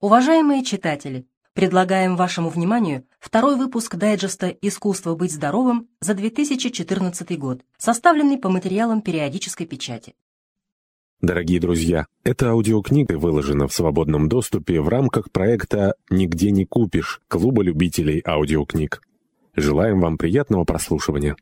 Уважаемые читатели, предлагаем вашему вниманию второй выпуск дайджеста «Искусство быть здоровым» за 2014 год, составленный по материалам периодической печати. Дорогие друзья, эта аудиокнига выложена в свободном доступе в рамках проекта «Нигде не купишь» Клуба любителей аудиокниг. Желаем вам приятного прослушивания.